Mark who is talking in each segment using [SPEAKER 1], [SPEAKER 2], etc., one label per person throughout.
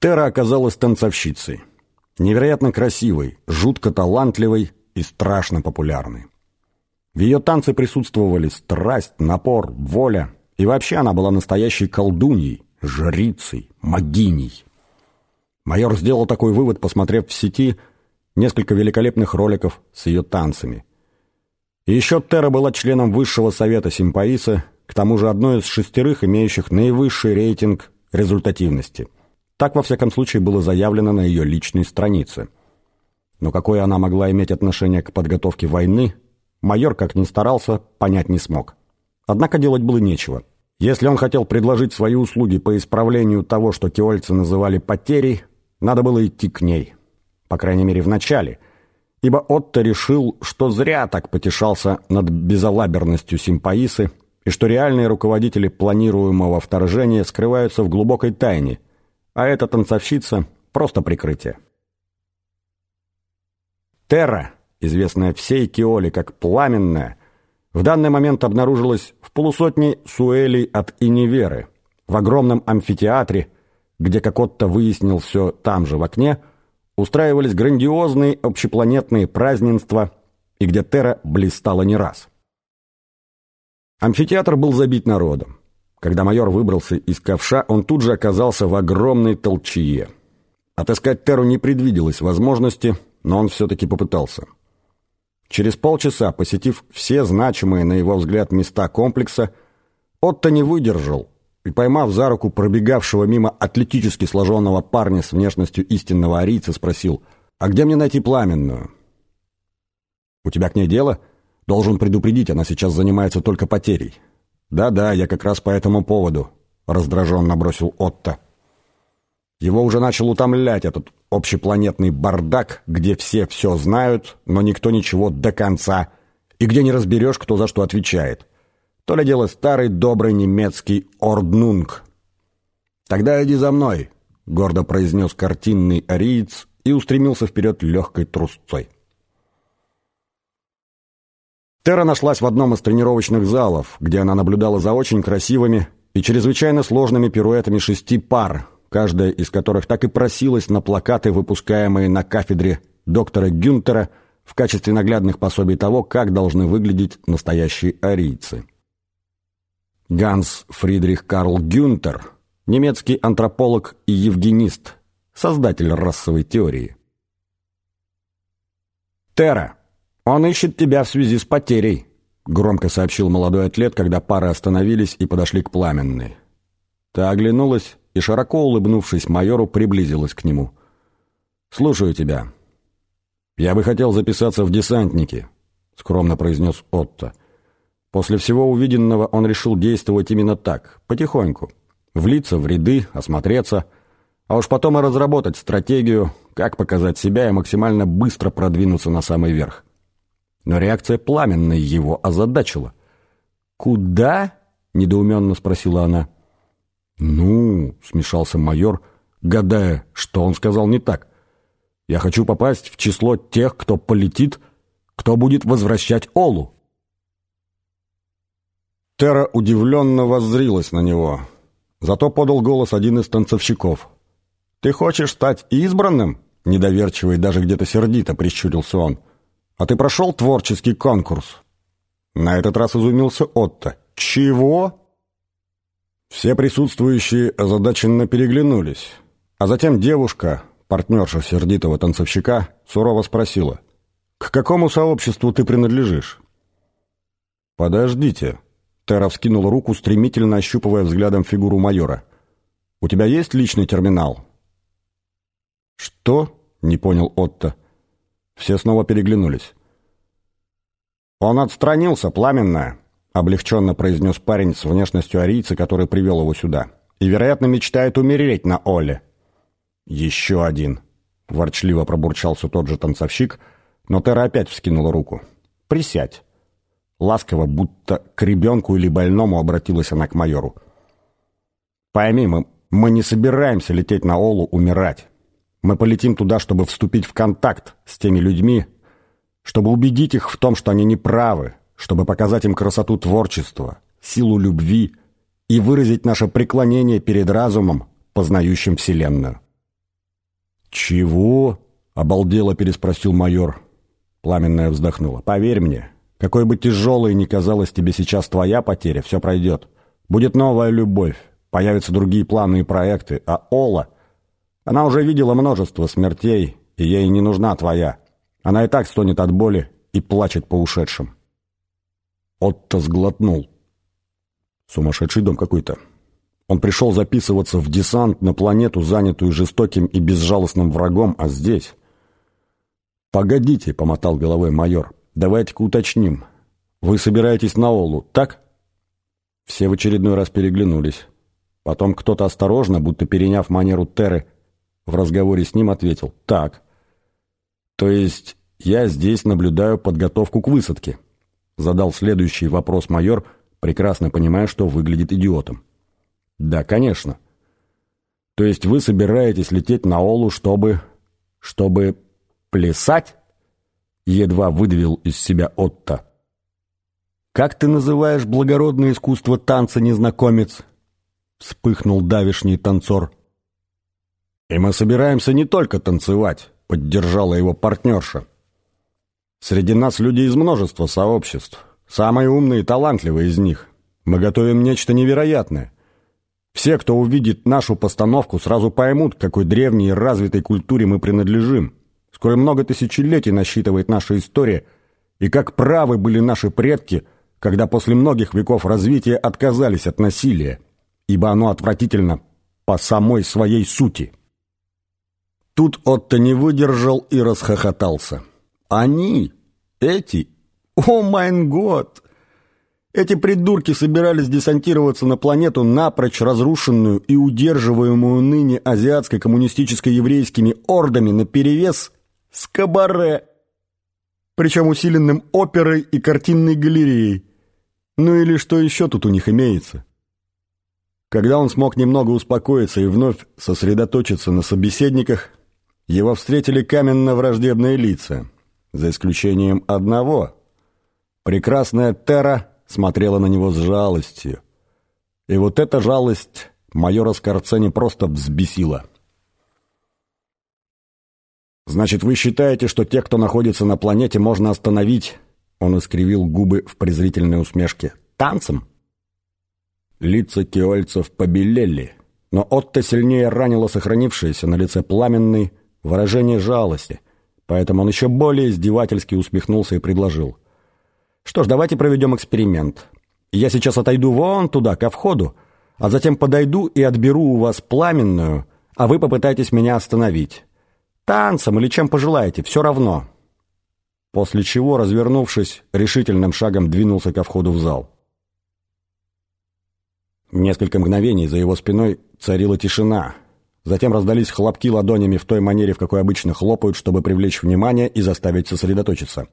[SPEAKER 1] Тера оказалась танцовщицей. Невероятно красивой, жутко талантливой и страшно популярной. В ее танце присутствовали страсть, напор, воля, и вообще она была настоящей колдуньей, жрицей, могиней. Майор сделал такой вывод, посмотрев в сети несколько великолепных роликов с ее танцами. И еще Тера была членом высшего совета Симпаиса, к тому же одной из шестерых, имеющих наивысший рейтинг результативности. Так, во всяком случае, было заявлено на ее личной странице. Но какое она могла иметь отношение к подготовке войны, майор, как ни старался, понять не смог. Однако делать было нечего. Если он хотел предложить свои услуги по исправлению того, что киольцы называли потерей, надо было идти к ней. По крайней мере, в начале. Ибо Отто решил, что зря так потешался над безалаберностью симпаисы, и что реальные руководители планируемого вторжения скрываются в глубокой тайне, а эта танцовщица — просто прикрытие. Терра, известная всей Киоле как «пламенная», в данный момент обнаружилась в полусотне суэлей от Иниверы, в огромном амфитеатре, где, как Отто выяснил все там же в окне, устраивались грандиозные общепланетные празднества и где Терра блистала не раз. Амфитеатр был забит народом. Когда майор выбрался из ковша, он тут же оказался в огромной толчье. Отыскать Терру не предвиделось возможности, но он все-таки попытался. Через полчаса, посетив все значимые, на его взгляд, места комплекса, Отто не выдержал и, поймав за руку пробегавшего мимо атлетически сложенного парня с внешностью истинного арийца, спросил, «А где мне найти пламенную?» «У тебя к ней дело?» «Должен предупредить, она сейчас занимается только потерей». «Да-да, я как раз по этому поводу», — раздраженно бросил Отто. Его уже начал утомлять этот общепланетный бардак, где все все знают, но никто ничего до конца, и где не разберешь, кто за что отвечает. То ли дело старый добрый немецкий «Орднунг». «Тогда иди за мной», — гордо произнес картинный ариец и устремился вперед легкой трусцой. Тера нашлась в одном из тренировочных залов, где она наблюдала за очень красивыми и чрезвычайно сложными пируэтами шести пар, каждая из которых так и просилась на плакаты, выпускаемые на кафедре доктора Гюнтера в качестве наглядных пособий того, как должны выглядеть настоящие арийцы. Ганс Фридрих Карл Гюнтер, немецкий антрополог и евгенист, создатель расовой теории. «Тера, он ищет тебя в связи с потерей», — громко сообщил молодой атлет, когда пары остановились и подошли к пламенной. Та оглянулась и, широко улыбнувшись майору, приблизилась к нему. «Слушаю тебя». «Я бы хотел записаться в десантники», — скромно произнес Отто. После всего увиденного он решил действовать именно так, потихоньку. Влиться в ряды, осмотреться, а уж потом и разработать стратегию, как показать себя и максимально быстро продвинуться на самый верх. Но реакция пламенной его озадачила. «Куда?» — недоуменно спросила она. «Ну», — смешался майор, гадая, что он сказал не так. «Я хочу попасть в число тех, кто полетит, кто будет возвращать Олу». Тера удивленно воззрилась на него. Зато подал голос один из танцовщиков. «Ты хочешь стать избранным?» Недоверчиво и даже где-то сердито прищурился он. «А ты прошел творческий конкурс?» На этот раз изумился Отто. «Чего?» Все присутствующие озадаченно переглянулись. А затем девушка, партнерша сердитого танцовщика, сурово спросила. «К какому сообществу ты принадлежишь?» «Подождите». Тера вскинул руку, стремительно ощупывая взглядом фигуру майора. «У тебя есть личный терминал?» «Что?» — не понял Отто. Все снова переглянулись. «Он отстранился, пламенная», — облегченно произнес парень с внешностью арийца, который привел его сюда. «И, вероятно, мечтает умереть на Оле». «Еще один», — ворчливо пробурчался тот же танцовщик, но Тера опять вскинула руку. «Присядь». Ласково, будто к ребенку или больному обратилась она к майору. «Пойми, мы, мы не собираемся лететь на Олу умирать. Мы полетим туда, чтобы вступить в контакт с теми людьми, чтобы убедить их в том, что они неправы, чтобы показать им красоту творчества, силу любви и выразить наше преклонение перед разумом, познающим Вселенную. «Чего?» — обалдело переспросил майор. Пламенная вздохнула. «Поверь мне, какой бы тяжелой ни казалась тебе сейчас твоя потеря, все пройдет. Будет новая любовь, появятся другие планы и проекты, а Ола... Она уже видела множество смертей, и ей не нужна твоя. Она и так стонет от боли и плачет по ушедшим». Отто сглотнул. Сумасшедший дом какой-то. Он пришел записываться в десант на планету, занятую жестоким и безжалостным врагом, а здесь... «Погодите», — помотал головой майор, — «давайте-ка уточним. Вы собираетесь на Олу, так?» Все в очередной раз переглянулись. Потом кто-то осторожно, будто переняв манеру Терры, в разговоре с ним ответил «Так». «То есть я здесь наблюдаю подготовку к высадке?» Задал следующий вопрос майор, прекрасно понимая, что выглядит идиотом. «Да, конечно. То есть вы собираетесь лететь на Олу, чтобы... чтобы плясать?» Едва выдавил из себя Отто. «Как ты называешь благородное искусство танца, незнакомец?» Вспыхнул давишний танцор. «И мы собираемся не только танцевать», — поддержала его партнерша. «Среди нас люди из множества сообществ, самые умные и талантливые из них. Мы готовим нечто невероятное. Все, кто увидит нашу постановку, сразу поймут, какой древней и развитой культуре мы принадлежим, сколь много тысячелетий насчитывает наша история, и как правы были наши предки, когда после многих веков развития отказались от насилия, ибо оно отвратительно по самой своей сути. Тут Отто не выдержал и расхохотался. «Они, эти, о майн год!» Эти придурки собирались десантироваться на планету, напрочь разрушенную и удерживаемую ныне азиатско коммунистическо-еврейскими ордами наперевес с кабаре, причем усиленным оперой и картинной галереей. Ну или что еще тут у них имеется? Когда он смог немного успокоиться и вновь сосредоточиться на собеседниках, его встретили каменно-враждебные лица, за исключением одного. Прекрасная Терра смотрела на него с жалостью. И вот эта жалость майора Скорцени просто взбесила. «Значит, вы считаете, что тех, кто находится на планете, можно остановить?» Он искривил губы в презрительной усмешке. «Танцем?» Лица киольцев побелели, но Отто сильнее ранило сохранившееся на лице пламенный выражение жалости, поэтому он еще более издевательски усмехнулся и предложил – что ж, давайте проведем эксперимент. Я сейчас отойду вон туда, ко входу, а затем подойду и отберу у вас пламенную, а вы попытаетесь меня остановить. Танцем или чем пожелаете, все равно». После чего, развернувшись, решительным шагом двинулся ко входу в зал. Несколько мгновений за его спиной царила тишина. Затем раздались хлопки ладонями в той манере, в какой обычно хлопают, чтобы привлечь внимание и заставить сосредоточиться.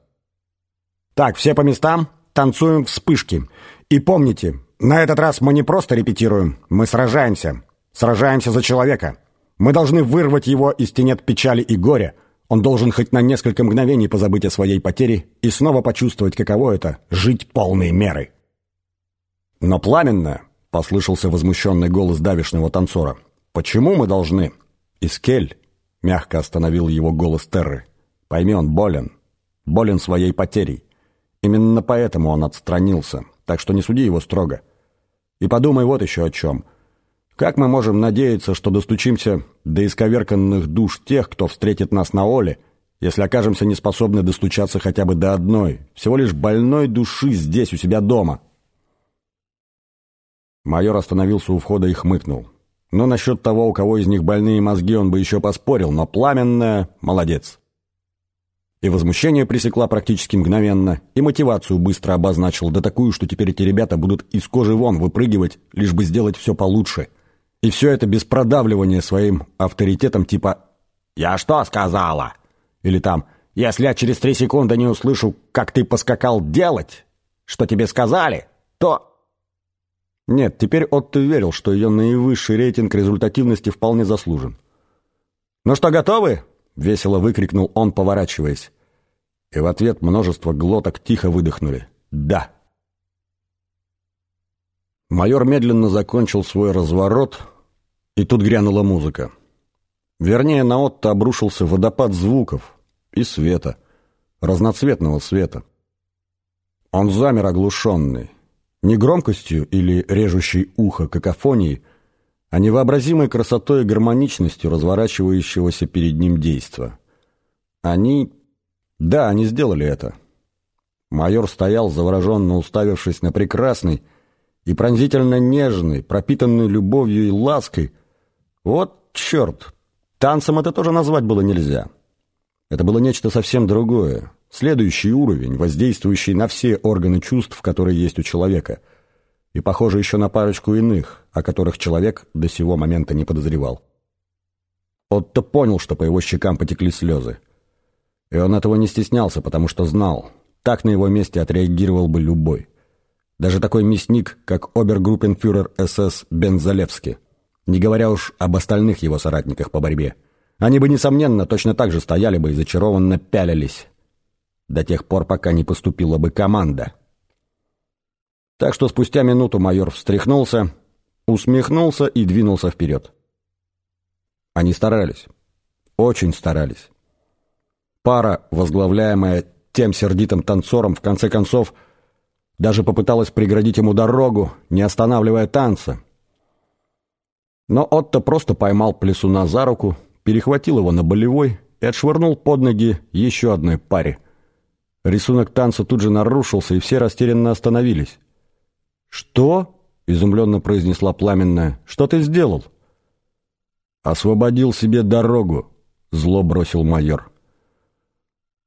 [SPEAKER 1] Так, все по местам, танцуем вспышки. И помните, на этот раз мы не просто репетируем, мы сражаемся. Сражаемся за человека. Мы должны вырвать его из тенет печали и горя. Он должен хоть на несколько мгновений позабыть о своей потере и снова почувствовать, каково это — жить полной меры. «Но пламенно!» — послышался возмущенный голос давишного танцора. «Почему мы должны?» «Искель!» — мягко остановил его голос Терры. «Пойми, он болен. Болен своей потерей. Именно поэтому он отстранился, так что не суди его строго. И подумай вот еще о чем. Как мы можем надеяться, что достучимся до исковерканных душ тех, кто встретит нас на Оле, если окажемся неспособны достучаться хотя бы до одной, всего лишь больной души здесь, у себя дома?» Майор остановился у входа и хмыкнул. «Ну, насчет того, у кого из них больные мозги, он бы еще поспорил, но пламенная — молодец». И возмущение пресекла практически мгновенно, и мотивацию быстро обозначил, да такую, что теперь эти ребята будут из кожи вон выпрыгивать, лишь бы сделать все получше. И все это без продавливания своим авторитетом типа «Я что сказала?» Или там «Если я через три секунды не услышу, как ты поскакал делать, что тебе сказали, то...» Нет, теперь Отто верил, что ее наивысший рейтинг результативности вполне заслужен. «Ну что, готовы?» — весело выкрикнул он, поворачиваясь. И в ответ множество глоток тихо выдохнули. «Да!» Майор медленно закончил свой разворот, и тут грянула музыка. Вернее, на Отто обрушился водопад звуков и света, разноцветного света. Он замер оглушенный, не громкостью или режущей ухо какофонией, а невообразимой красотой и гармоничностью разворачивающегося перед ним действа. Они... Да, они сделали это. Майор стоял, завороженно уставившись на прекрасный и пронзительно нежный, пропитанный любовью и лаской. Вот черт! Танцем это тоже назвать было нельзя. Это было нечто совсем другое. Следующий уровень, воздействующий на все органы чувств, которые есть у человека. И, похоже, еще на парочку иных, о которых человек до сего момента не подозревал. Отто понял, что по его щекам потекли слезы. И он этого не стеснялся, потому что знал, так на его месте отреагировал бы любой. Даже такой мясник, как обергруппенфюрер СС Бензалевский, не говоря уж об остальных его соратниках по борьбе. Они бы, несомненно, точно так же стояли бы и зачарованно пялились, до тех пор, пока не поступила бы команда. Так что спустя минуту майор встряхнулся, усмехнулся и двинулся вперед. Они старались. Очень старались. Пара, возглавляемая тем сердитым танцором, в конце концов, даже попыталась преградить ему дорогу, не останавливая танца. Но Отто просто поймал плесуна за руку, перехватил его на болевой и отшвырнул под ноги еще одной паре. Рисунок танца тут же нарушился, и все растерянно остановились. «Что?» — изумленно произнесла Пламенная. «Что ты сделал?» «Освободил себе дорогу», — зло бросил майор.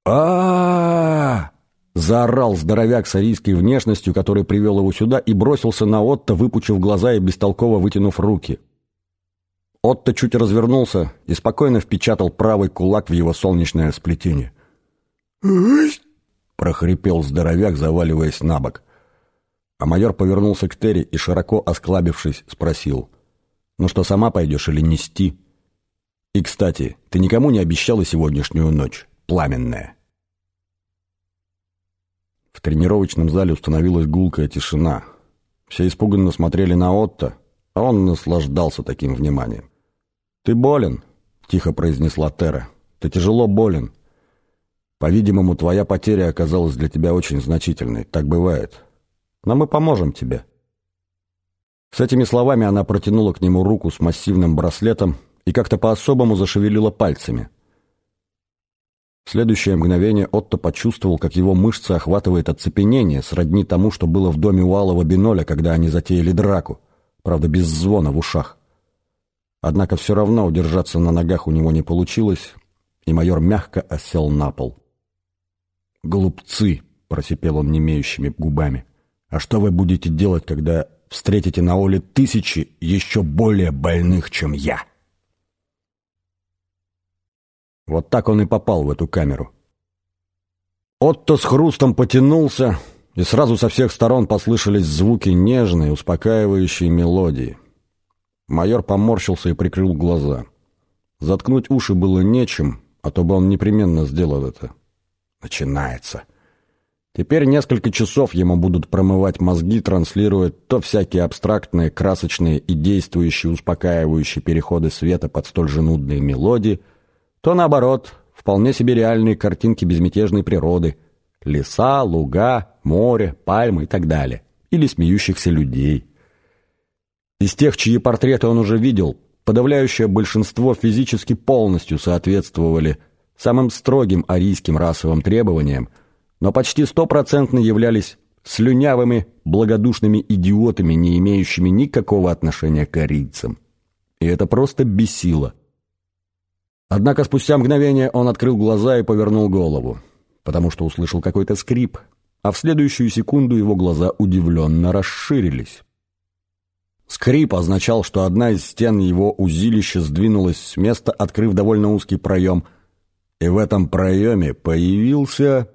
[SPEAKER 1] а Заорал здоровяк с арийской внешностью, который привел его сюда, и бросился на Отто, выпучив глаза и бестолково вытянув руки. Отто чуть развернулся и спокойно впечатал правый кулак в его солнечное сплетение прохрипел здоровяк, заваливаясь на бок. А майор повернулся к Терри и, широко осклабившись, спросил, «Ну что, сама пойдешь или нести?» «И, кстати, ты никому не обещала сегодняшнюю ночь, пламенная?» В тренировочном зале установилась гулкая тишина. Все испуганно смотрели на Отто, а он наслаждался таким вниманием. «Ты болен?» — тихо произнесла Тера. «Ты тяжело болен. По-видимому, твоя потеря оказалась для тебя очень значительной. Так бывает. Но мы поможем тебе». С этими словами она протянула к нему руку с массивным браслетом и как-то по-особому зашевелила пальцами. В следующее мгновение Отто почувствовал, как его мышцы охватывает оцепенение, сродни тому, что было в доме у Алого Биноля, когда они затеяли драку, правда, без звона в ушах. Однако все равно удержаться на ногах у него не получилось, и майор мягко осел на пол. «Глупцы!» — просипел он немеющими губами. «А что вы будете делать, когда встретите на Оле тысячи еще более больных, чем я?» Вот так он и попал в эту камеру. Отто с хрустом потянулся, и сразу со всех сторон послышались звуки нежной, успокаивающей мелодии. Майор поморщился и прикрыл глаза. Заткнуть уши было нечем, а то бы он непременно сделал это. Начинается. Теперь несколько часов ему будут промывать мозги, транслируя то всякие абстрактные, красочные и действующие, успокаивающие переходы света под столь же нудные мелодии, то, наоборот, вполне себе реальные картинки безмятежной природы. Леса, луга, море, пальмы и так далее. Или смеющихся людей. Из тех, чьи портреты он уже видел, подавляющее большинство физически полностью соответствовали самым строгим арийским расовым требованиям, но почти стопроцентно являлись слюнявыми, благодушными идиотами, не имеющими никакого отношения к арийцам. И это просто бесило. Однако спустя мгновение он открыл глаза и повернул голову, потому что услышал какой-то скрип, а в следующую секунду его глаза удивленно расширились. Скрип означал, что одна из стен его узилища сдвинулась с места, открыв довольно узкий проем – и в этом проеме появился